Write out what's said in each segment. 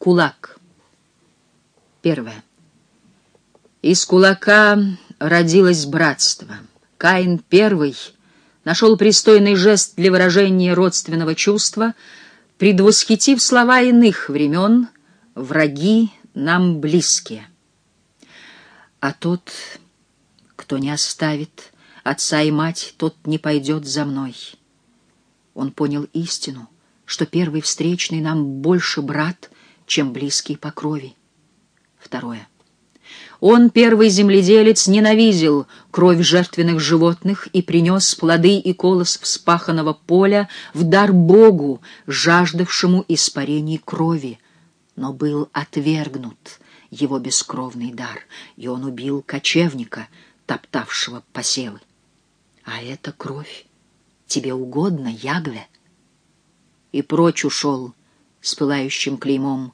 Кулак. Первое. Из кулака родилось братство. Каин первый нашел пристойный жест для выражения родственного чувства, предвосхитив слова иных времен «враги нам близкие». А тот, кто не оставит отца и мать, тот не пойдет за мной. Он понял истину, что первый встречный нам больше брат, чем близкий по крови. Второе. Он, первый земледелец, ненавидел кровь жертвенных животных и принес плоды и колос вспаханного поля в дар Богу, жаждавшему испарений крови, но был отвергнут его бескровный дар, и он убил кочевника, топтавшего посевы. А это кровь. Тебе угодно, Ягве? И прочь ушел с пылающим клеймом,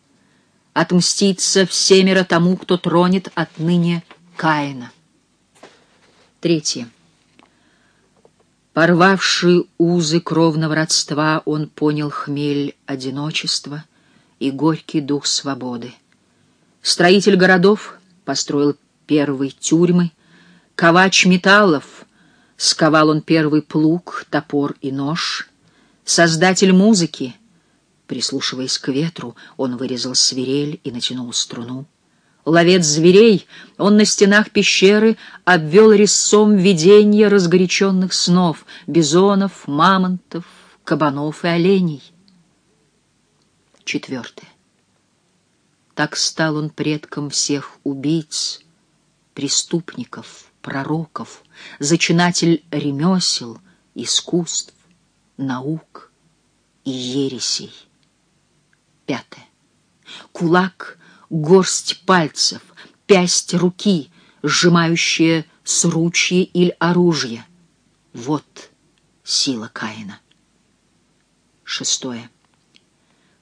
отмститься всемеро тому, кто тронет отныне Каина. Третье. Порвавший узы кровного родства, он понял хмель одиночества и горький дух свободы. Строитель городов построил первые тюрьмы, ковач металлов, сковал он первый плуг, топор и нож, создатель музыки — Прислушиваясь к ветру, он вырезал свирель и натянул струну. Ловец зверей, он на стенах пещеры обвел резцом видения разгоряченных снов, бизонов, мамонтов, кабанов и оленей. Четвертое. Так стал он предком всех убийц, преступников, пророков, зачинатель ремесел, искусств, наук и ересей. Пятое. Кулак — горсть пальцев, пясть руки, сжимающая сручье или оружие. Вот сила Каина. Шестое.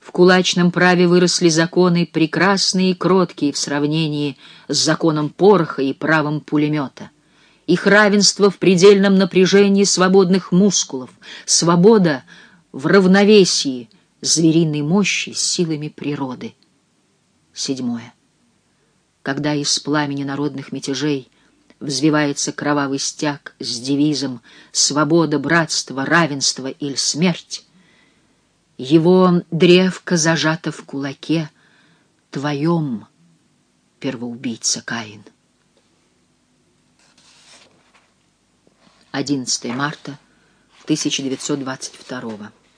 В кулачном праве выросли законы, прекрасные и кроткие в сравнении с законом пороха и правом пулемета. Их равенство в предельном напряжении свободных мускулов, свобода в равновесии — звериной мощи с силами природы. Седьмое. Когда из пламени народных мятежей взвивается кровавый стяг с девизом «Свобода, братство, равенство или смерть», его древко зажато в кулаке твоем, первоубийца Каин. 11 марта 1922